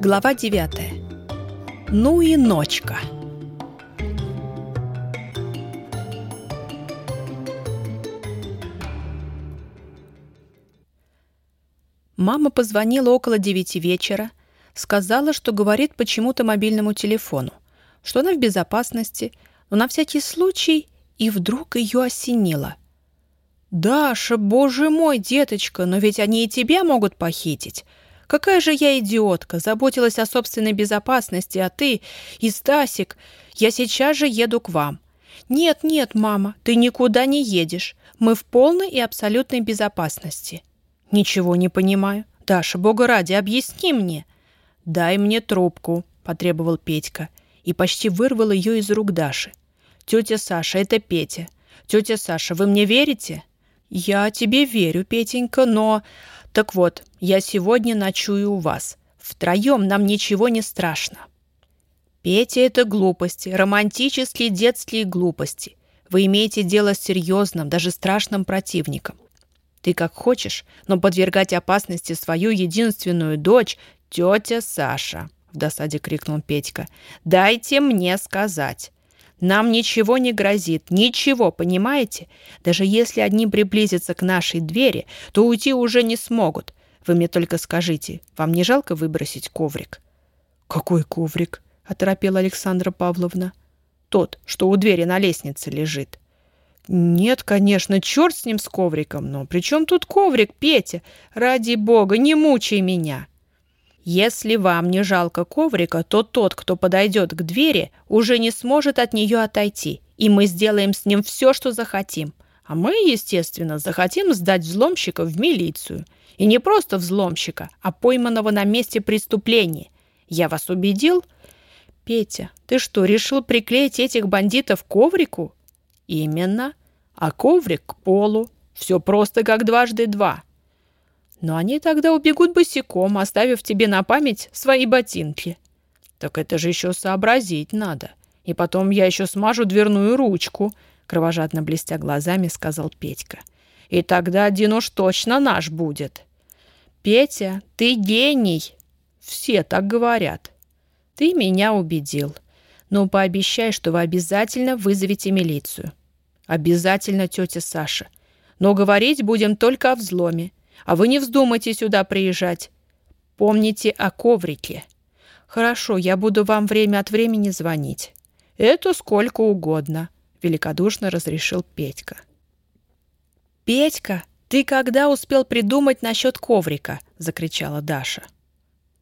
Глава 9. Ну и ночка. Мама позвонила около девяти вечера, сказала, что говорит почему-то мобильному телефону, что она в безопасности, но на всякий случай и вдруг ее осенило. «Даша, боже мой, деточка, но ведь они и тебя могут похитить. Какая же я идиотка, заботилась о собственной безопасности, а ты и Стасик. Я сейчас же еду к вам». «Нет, нет, мама, ты никуда не едешь. Мы в полной и абсолютной безопасности». «Ничего не понимаю. Даша, бога ради, объясни мне». «Дай мне трубку», — потребовал Петька и почти вырвал ее из рук Даши. «Тетя Саша, это Петя. Тетя Саша, вы мне верите?» «Я тебе верю, Петенька, но...» «Так вот, я сегодня ночую у вас. Втроем нам ничего не страшно». «Петя — это глупости, романтические детские глупости. Вы имеете дело с серьезным, даже страшным противником. Ты как хочешь, но подвергать опасности свою единственную дочь — тетя Саша», — в досаде крикнул Петька. «Дайте мне сказать. Нам ничего не грозит, ничего, понимаете? Даже если одни приблизятся к нашей двери, то уйти уже не смогут. Вы мне только скажите, вам не жалко выбросить коврик?» «Какой коврик?» — оторопела Александра Павловна. «Тот, что у двери на лестнице лежит». «Нет, конечно, черт с ним, с ковриком, но при чем тут коврик, Петя? Ради бога, не мучай меня!» Если вам не жалко коврика, то тот, кто подойдет к двери, уже не сможет от нее отойти, и мы сделаем с ним все, что захотим. А мы, естественно, захотим сдать взломщика в милицию. И не просто взломщика, а пойманного на месте преступления. Я вас убедил? Петя, ты что, решил приклеить этих бандитов к коврику? Именно. А коврик к полу. Все просто как дважды два. Но они тогда убегут босиком, оставив тебе на память свои ботинки. Так это же еще сообразить надо. И потом я еще смажу дверную ручку, кровожадно блестя глазами, сказал Петька. И тогда один уж точно наш будет. Петя, ты гений. Все так говорят. Ты меня убедил. Но пообещай, что вы обязательно вызовете милицию. Обязательно, тетя Саша. Но говорить будем только о взломе. А вы не вздумайте сюда приезжать. Помните о коврике. Хорошо, я буду вам время от времени звонить. Это сколько угодно, великодушно разрешил Петька. Петька, ты когда успел придумать насчет коврика? закричала Даша.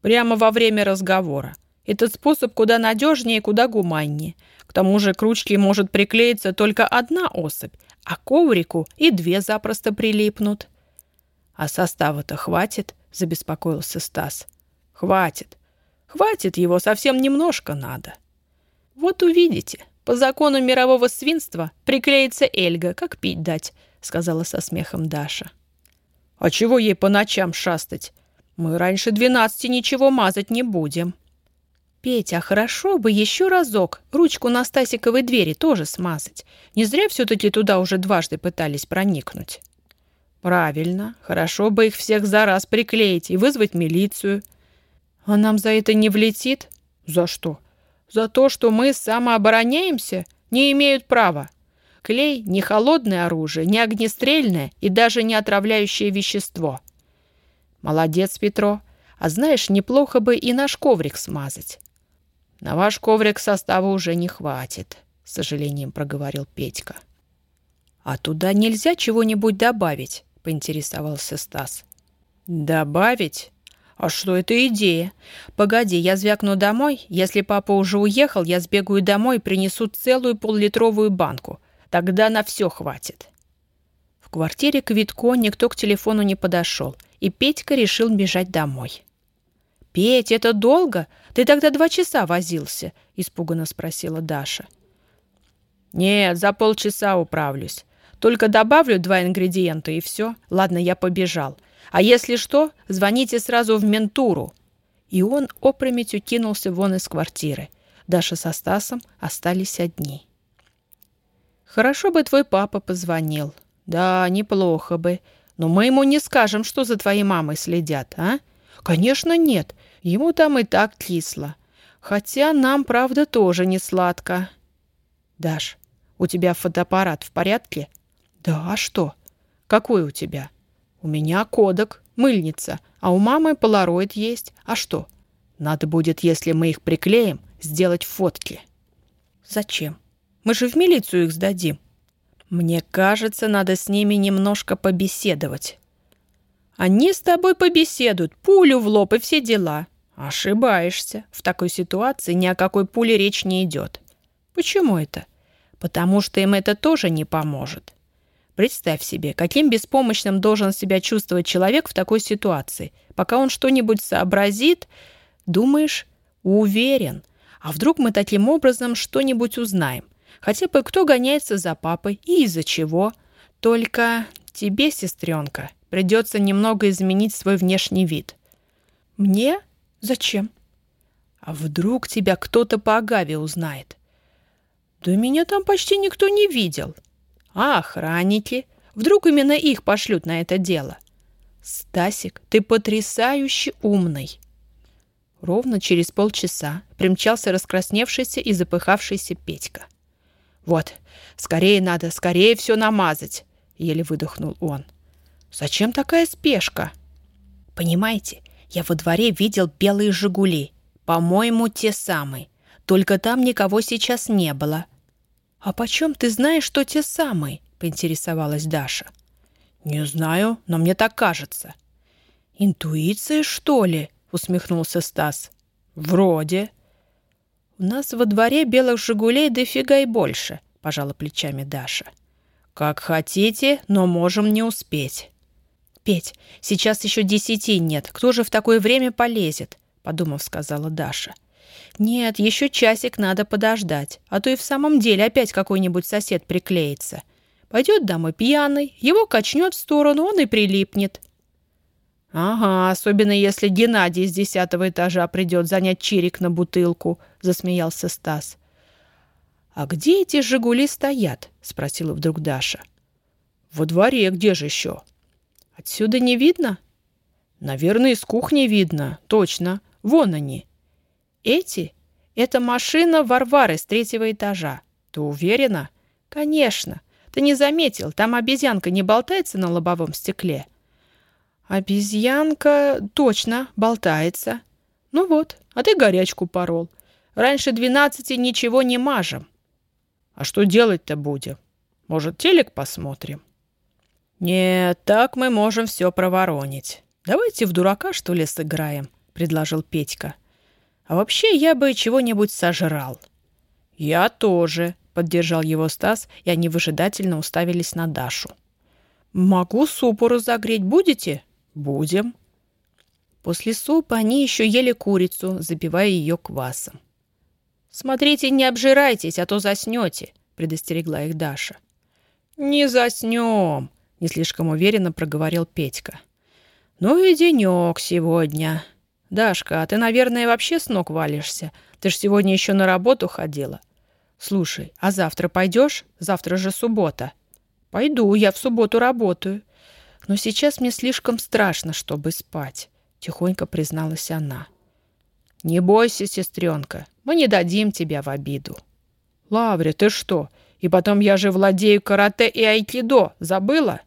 Прямо во время разговора. Этот способ куда надежнее и куда гуманнее. К тому же к ручке может приклеиться только одна особь, а коврику и две запросто прилипнут. «А состава-то хватит?» — забеспокоился Стас. «Хватит. Хватит, его совсем немножко надо». «Вот увидите, по закону мирового свинства приклеится Эльга, как пить дать», — сказала со смехом Даша. «А чего ей по ночам шастать? Мы раньше двенадцати ничего мазать не будем». «Петя, а хорошо бы еще разок ручку на Стасиковой двери тоже смазать. Не зря все-таки туда уже дважды пытались проникнуть». Правильно. Хорошо бы их всех за раз приклеить и вызвать милицию. А нам за это не влетит? За что? За то, что мы самообороняемся? Не имеют права. Клей — не холодное оружие, не огнестрельное и даже не отравляющее вещество. Молодец, Петро. А знаешь, неплохо бы и наш коврик смазать. На ваш коврик состава уже не хватит, с сожалением проговорил Петька. А туда нельзя чего-нибудь добавить? Поинтересовался Стас. «Добавить? А что это идея? Погоди, я звякну домой. Если папа уже уехал, я сбегаю домой и принесу целую поллитровую банку. Тогда на все хватит». В квартире Квитко никто к телефону не подошел, и Петька решил бежать домой. «Петь, это долго? Ты тогда два часа возился?» – испуганно спросила Даша. «Нет, за полчаса управлюсь. Только добавлю два ингредиента и все. Ладно, я побежал. А если что, звоните сразу в ментуру». И он опрометью кинулся вон из квартиры. Даша со Стасом остались одни. «Хорошо бы твой папа позвонил. Да, неплохо бы. Но мы ему не скажем, что за твоей мамой следят, а?» «Конечно нет. Ему там и так кисло. Хотя нам, правда, тоже не сладко. Даш, у тебя фотоаппарат в порядке? Да, а что? Какой у тебя? У меня кодек, мыльница, а у мамы полароид есть. А что? Надо будет, если мы их приклеим, сделать фотки. Зачем? Мы же в милицию их сдадим. Мне кажется, надо с ними немножко побеседовать. Они с тобой побеседуют, пулю в лоб и все дела. Ошибаешься. В такой ситуации ни о какой пуле речь не идет. Почему это? Потому что им это тоже не поможет. Представь себе, каким беспомощным должен себя чувствовать человек в такой ситуации. Пока он что-нибудь сообразит, думаешь, уверен. А вдруг мы таким образом что-нибудь узнаем? Хотя бы кто гоняется за папой и из-за чего? Только тебе, сестренка, придется немного изменить свой внешний вид. Мне? Зачем? А вдруг тебя кто-то по Агаве узнает? Да меня там почти никто не видел. А охранники? Вдруг именно их пошлют на это дело? Стасик, ты потрясающе умный. Ровно через полчаса примчался раскрасневшийся и запыхавшийся Петька. «Вот, скорее надо, скорее все намазать!» — еле выдохнул он. «Зачем такая спешка?» «Понимаете, я во дворе видел белые «Жигули». По-моему, те самые. Только там никого сейчас не было. «А почем ты знаешь, что те самые?» — поинтересовалась Даша. «Не знаю, но мне так кажется». «Интуиция, что ли?» — усмехнулся Стас. «Вроде». «У нас во дворе белых «Жигулей» дофига и больше», — пожала плечами Даша. «Как хотите, но можем не успеть». «Петь, сейчас еще десяти нет. Кто же в такое время полезет?» — подумав, сказала Даша. «Нет, еще часик надо подождать, а то и в самом деле опять какой-нибудь сосед приклеится. Пойдет домой пьяный, его качнет в сторону, он и прилипнет». «Ага, особенно если Геннадий с десятого этажа придет занять чирик на бутылку», — засмеялся Стас. «А где эти «Жигули» стоят?» — спросила вдруг Даша. «Во дворе, где же еще?» Отсюда не видно? Наверное, из кухни видно. Точно. Вон они. Эти? Это машина Варвары с третьего этажа. Ты уверена? Конечно. Ты не заметил, там обезьянка не болтается на лобовом стекле? Обезьянка точно болтается. Ну вот, а ты горячку порол. Раньше двенадцати ничего не мажем. А что делать-то будем? Может, телек посмотрим? «Нет, так мы можем все проворонить. Давайте в дурака, что ли, сыграем», — предложил Петька. «А вообще я бы чего-нибудь сожрал». «Я тоже», — поддержал его Стас, и они выжидательно уставились на Дашу. «Могу супу разогреть. Будете?» «Будем». После супа они еще ели курицу, запивая ее квасом. «Смотрите, не обжирайтесь, а то заснете», — предостерегла их Даша. «Не заснем», — не слишком уверенно проговорил Петька. «Ну и денек сегодня. Дашка, а ты, наверное, вообще с ног валишься. Ты ж сегодня еще на работу ходила. Слушай, а завтра пойдешь? Завтра же суббота». «Пойду, я в субботу работаю. Но сейчас мне слишком страшно, чтобы спать», — тихонько призналась она. «Не бойся, сестренка, мы не дадим тебя в обиду». «Лаври, ты что? И потом я же владею карате и айкидо. Забыла?»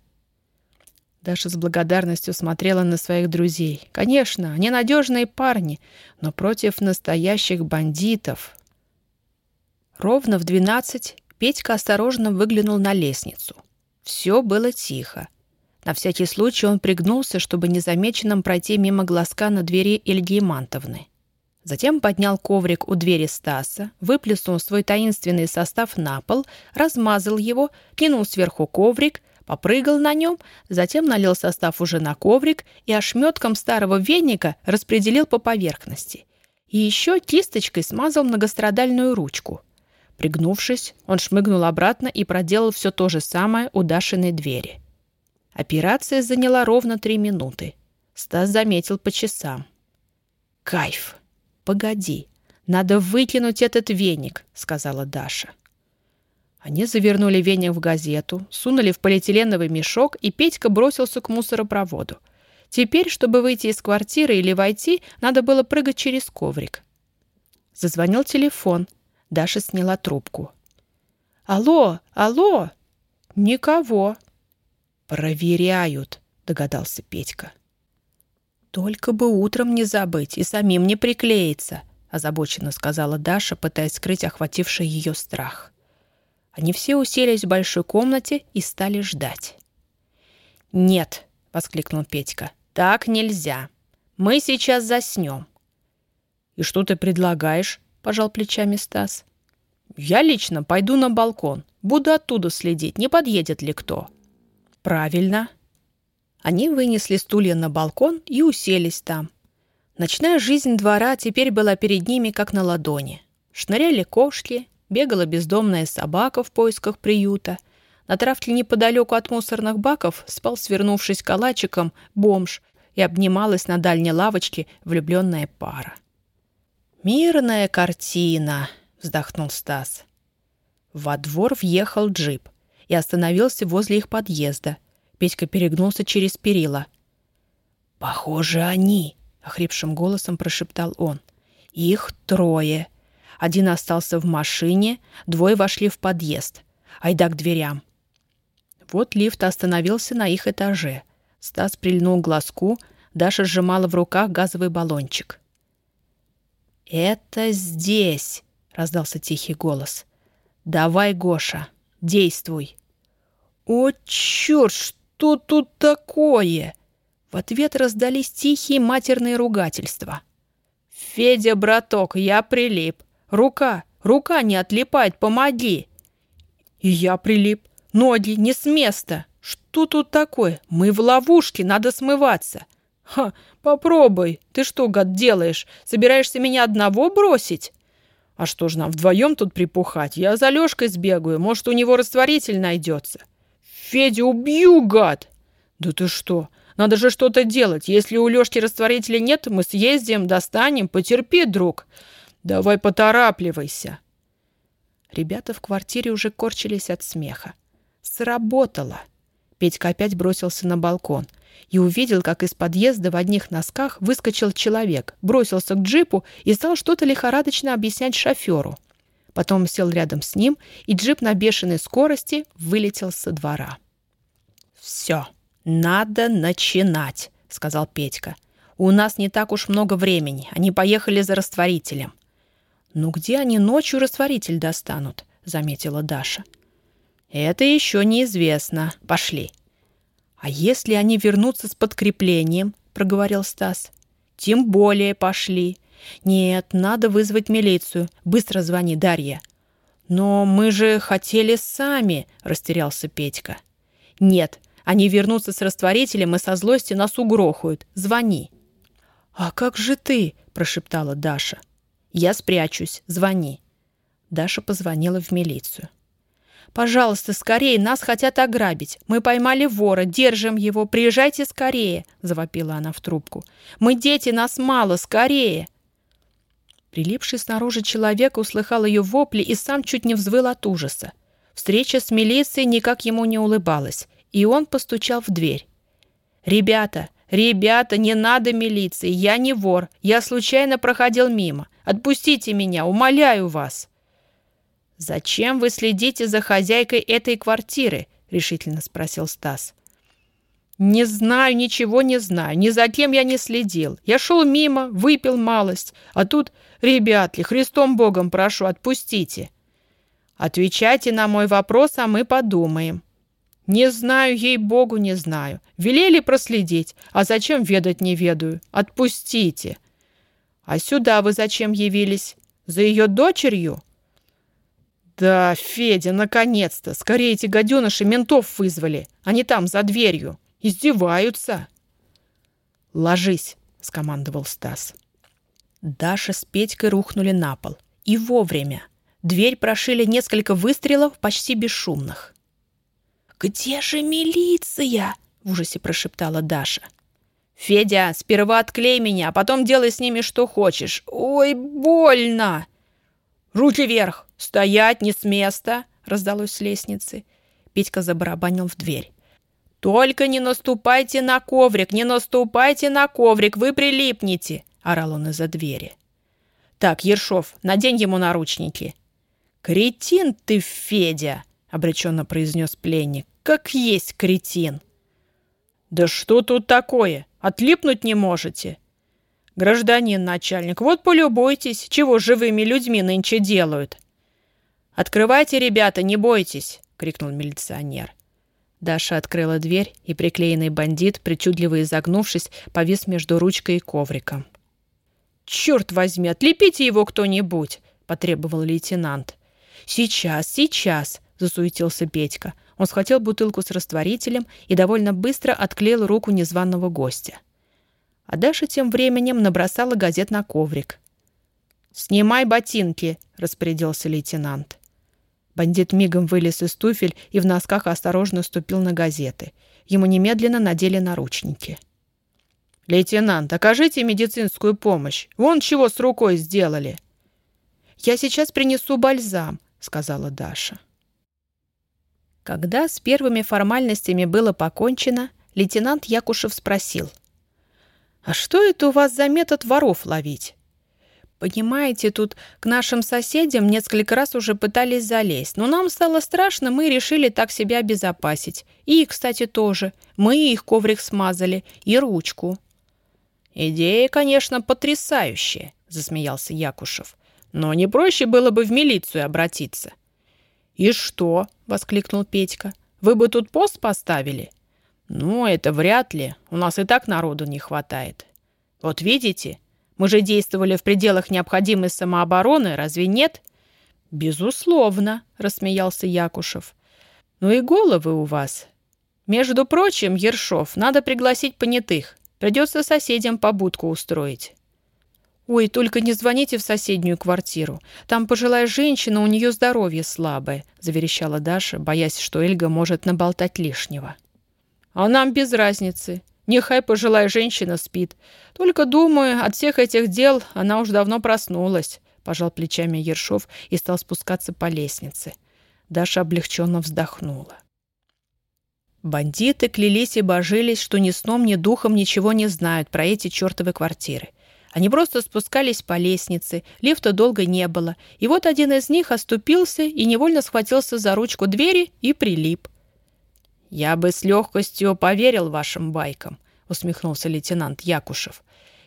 Даша с благодарностью смотрела на своих друзей. Конечно, они надежные парни, но против настоящих бандитов. Ровно в двенадцать Петька осторожно выглянул на лестницу. Все было тихо. На всякий случай он пригнулся, чтобы незамеченным пройти мимо глазка на двери Ильги Мантовны. Затем поднял коврик у двери Стаса, выплеснул свой таинственный состав на пол, размазал его, кинул сверху коврик, попрыгал на нем, затем налил состав уже на коврик и ошметком старого веника распределил по поверхности. И еще кисточкой смазал многострадальную ручку. Пригнувшись, он шмыгнул обратно и проделал все то же самое у Дашиной двери. Операция заняла ровно три минуты. Стас заметил по часам. «Кайф! Погоди, надо выкинуть этот веник», — сказала Даша. Они завернули веник в газету, сунули в полиэтиленовый мешок, и Петька бросился к мусоропроводу. Теперь, чтобы выйти из квартиры или войти, надо было прыгать через коврик. Зазвонил телефон. Даша сняла трубку. «Алло, алло!» «Никого!» «Проверяют», — догадался Петька. «Только бы утром не забыть и самим не приклеиться», — озабоченно сказала Даша, пытаясь скрыть охвативший ее страх. Они все уселись в большой комнате и стали ждать. «Нет», — воскликнул Петька, — «так нельзя. Мы сейчас заснем». «И что ты предлагаешь?» — пожал плечами Стас. «Я лично пойду на балкон. Буду оттуда следить, не подъедет ли кто». «Правильно». Они вынесли стулья на балкон и уселись там. Ночная жизнь двора теперь была перед ними как на ладони. Шныряли кошки, бегала бездомная собака в поисках приюта. На травке неподалеку от мусорных баков спал, свернувшись калачиком, бомж и обнималась на дальней лавочке влюбленная пара. «Мирная картина», — вздохнул Стас. Во двор въехал джип и остановился возле их подъезда. Петька перегнулся через перила. «Похоже, они», — охрипшим голосом прошептал он. «Их трое. Один остался в машине, двое вошли в подъезд. Айда к дверям». Вот лифт остановился на их этаже. Стас прильнул к глазку, Даша сжимала в руках газовый баллончик. «Это здесь!» — раздался тихий голос. «Давай, Гоша, действуй!» «О, черт, что тут такое?» В ответ раздались тихие матерные ругательства. «Федя, браток, я прилип. Рука, рука не отлипает, помоги!» «И я прилип. Ноги не с места. Что тут такое? Мы в ловушке, надо смываться!» «Ха, попробуй. Ты что, гад, делаешь? Собираешься меня одного бросить?» «А что ж нам вдвоем тут припухать? Я за Лёшкой сбегаю. Может, у него растворитель найдется». «Федя, убью, гад!» «Да ты что? Надо же что-то делать. Если у Лёшки растворителя нет, мы съездим, достанем. Потерпи, друг. Давай поторапливайся». Ребята в квартире уже корчились от смеха. Сработало. Петька опять бросился на балкон и увидел, как из подъезда в одних носках выскочил человек, бросился к джипу и стал что-то лихорадочно объяснять шоферу. Потом сел рядом с ним, и джип на бешеной скорости вылетел со двора. «Все, надо начинать», — сказал Петька. «У нас не так уж много времени. Они поехали за растворителем». «Ну где они ночью растворитель достанут?» — заметила Даша. «Это еще неизвестно. Пошли». «А если они вернутся с подкреплением?» — проговорил Стас. «Тем более пошли. Нет, надо вызвать милицию. Быстро звони, Дарья». «Но мы же хотели сами», — растерялся Петька. «Нет, они вернутся с растворителем и со злости нас угрохают. Звони». «А как же ты?» — прошептала Даша. «Я спрячусь. Звони». Даша позвонила в милицию. «Пожалуйста, скорее, нас хотят ограбить. Мы поймали вора, держим его. Приезжайте скорее!» — завопила она в трубку. «Мы дети, нас мало, скорее!» Прилипший снаружи человек услыхал ее вопли и сам чуть не взвыл от ужаса. Встреча с милицией никак ему не улыбалась, и он постучал в дверь. «Ребята, ребята, не надо милиции, я не вор, я случайно проходил мимо. Отпустите меня, умоляю вас!» «Зачем вы следите за хозяйкой этой квартиры?» — решительно спросил Стас. «Не знаю, ничего не знаю. Ни за кем я не следил. Я шел мимо, выпил малость. А тут, ребятки, Христом Богом прошу, отпустите. Отвечайте на мой вопрос, а мы подумаем». «Не знаю, ей-богу, не знаю. Велели проследить, а зачем ведать не ведаю. Отпустите». «А сюда вы зачем явились? За ее дочерью?» «Да, Федя, наконец-то! Скорее эти гаденыши ментов вызвали. Они там, за дверью. Издеваются!» «Ложись!» — скомандовал Стас. Даша с Петькой рухнули на пол. И вовремя. Дверь прошили несколько выстрелов, почти бесшумных. «Где же милиция?» — в ужасе прошептала Даша. «Федя, сперва отклей меня, а потом делай с ними что хочешь. Ой, больно!» «Руки вверх! Стоять не с места!» — раздалось с лестницы. Петька забарабанил в дверь. «Только не наступайте на коврик, не наступайте на коврик, вы прилипнете!» — орал он из-за двери. «Так, Ершов, надень ему наручники». «Кретин ты, Федя!» — обреченно произнес пленник. «Как есть кретин!» «Да что тут такое? Отлипнуть не можете?» «Гражданин начальник, вот полюбуйтесь, чего живыми людьми нынче делают». «Открывайте, ребята, не бойтесь!» — крикнул милиционер. Даша открыла дверь, и приклеенный бандит, причудливо изогнувшись, повис между ручкой и ковриком. «Черт возьми, отлепите его кто-нибудь!» — потребовал лейтенант. «Сейчас, сейчас!» — засуетился Петька. Он схватил бутылку с растворителем и довольно быстро отклеил руку незваного гостя. А Даша тем временем набросала газет на коврик. «Снимай ботинки!» — распорядился лейтенант. Бандит мигом вылез из туфель и в носках осторожно ступил на газеты. Ему немедленно надели наручники. «Лейтенант, окажите медицинскую помощь. Вон чего с рукой сделали». «Я сейчас принесу бальзам», — сказала Даша. Когда с первыми формальностями было покончено, лейтенант Якушев спросил. «А что это у вас за метод воров ловить?» Понимаете, тут к нашим соседям несколько раз уже пытались залезть, но нам стало страшно, мы решили так себя обезопасить. И, кстати, тоже. Мы их коврик смазали, и ручку. «Идея, конечно, потрясающая», — засмеялся Якушев. «Но не проще было бы в милицию обратиться». «И что?» — воскликнул Петька. «Вы бы тут пост поставили?» «Ну, это вряд ли. У нас и так народу не хватает. Вот видите, мы же действовали в пределах необходимой самообороны, разве нет?» «Безусловно», — рассмеялся Якушев. «Ну и головы у вас. Между прочим, Ершов, надо пригласить понятых. Придется соседям побудку устроить». «Ой, только не звоните в соседнюю квартиру. Там пожилая женщина, у нее здоровье слабое», — заверещала Даша, боясь, что Эльга может наболтать лишнего. «А нам без разницы. Нехай пожилая женщина спит. Только, думаю, от всех этих дел она уж давно проснулась», — пожал плечами Ершов и стал спускаться по лестнице. Даша облегченно вздохнула. Бандиты клялись и божились, что ни сном, ни духом ничего не знают про эти чертовы квартиры. Они просто спускались по лестнице, лифта долго не было, и вот один из них оступился и невольно схватился за ручку двери и прилип. «Я бы с легкостью поверил вашим байкам», — усмехнулся лейтенант Якушев.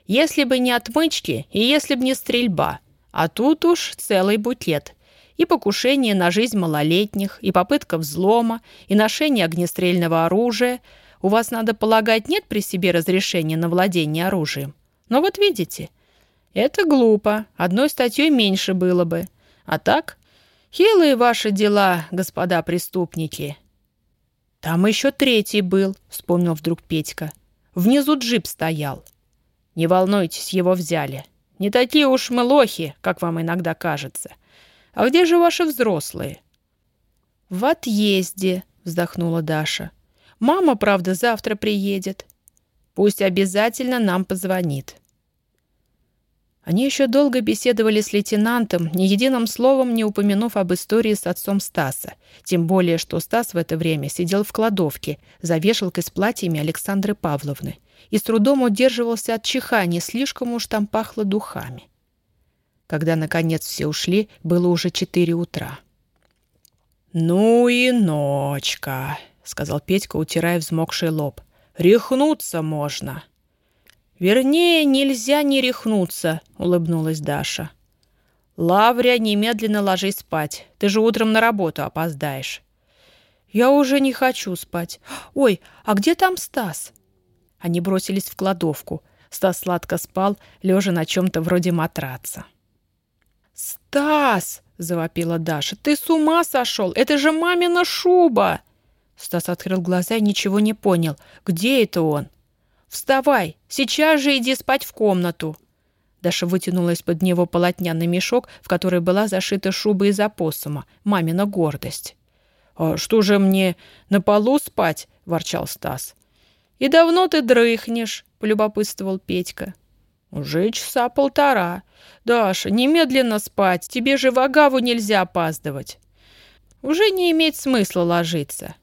«Если бы не отмычки и если бы не стрельба. А тут уж целый бутлет. И покушение на жизнь малолетних, и попытка взлома, и ношение огнестрельного оружия. У вас, надо полагать, нет при себе разрешения на владение оружием. Но вот видите, это глупо. Одной статьей меньше было бы. А так, хилые ваши дела, господа преступники». «Там еще третий был», — вспомнил вдруг Петька. «Внизу джип стоял». «Не волнуйтесь, его взяли. Не такие уж мы лохи, как вам иногда кажется. А где же ваши взрослые?» «В отъезде», — вздохнула Даша. «Мама, правда, завтра приедет. Пусть обязательно нам позвонит». Они еще долго беседовали с лейтенантом, ни единым словом не упомянув об истории с отцом Стаса. Тем более, что Стас в это время сидел в кладовке за вешалкой с платьями Александры Павловны и с трудом удерживался от чихания, слишком уж там пахло духами. Когда, наконец, все ушли, было уже четыре утра. «Ну и ночка», — сказал Петька, утирая взмокший лоб. «Рехнуться можно». «Вернее, нельзя не рехнуться», — улыбнулась Даша. «Лавря, немедленно ложись спать. Ты же утром на работу опоздаешь». «Я уже не хочу спать. Ой, а где там Стас?» Они бросились в кладовку. Стас сладко спал, лежа на чем-то вроде матраца. «Стас!» — завопила Даша. «Ты с ума сошел? Это же мамина шуба!» Стас открыл глаза и ничего не понял. «Где это он?» «Вставай! Сейчас же иди спать в комнату!» Даша вытянула из-под него полотняный мешок, в который была зашита шуба из опоссума, мамина гордость. «А что же мне, на полу спать?» — ворчал Стас. «И давно ты дрыхнешь?» — полюбопытствовал Петька. «Уже часа полтора. Даша, немедленно спать, тебе же в Агаву нельзя опаздывать». «Уже не имеет смысла ложиться».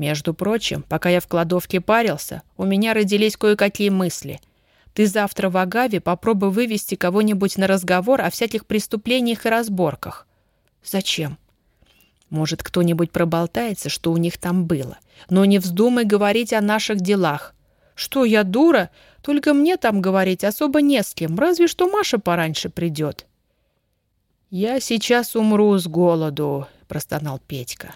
Между прочим, пока я в кладовке парился, у меня родились кое-какие мысли. Ты завтра в Агаве попробуй вывести кого-нибудь на разговор о всяких преступлениях и разборках. Зачем? Может, кто-нибудь проболтается, что у них там было. Но не вздумай говорить о наших делах. Что, я дура? Только мне там говорить особо не с кем, разве что Маша пораньше придет. «Я сейчас умру с голоду», — простонал Петька.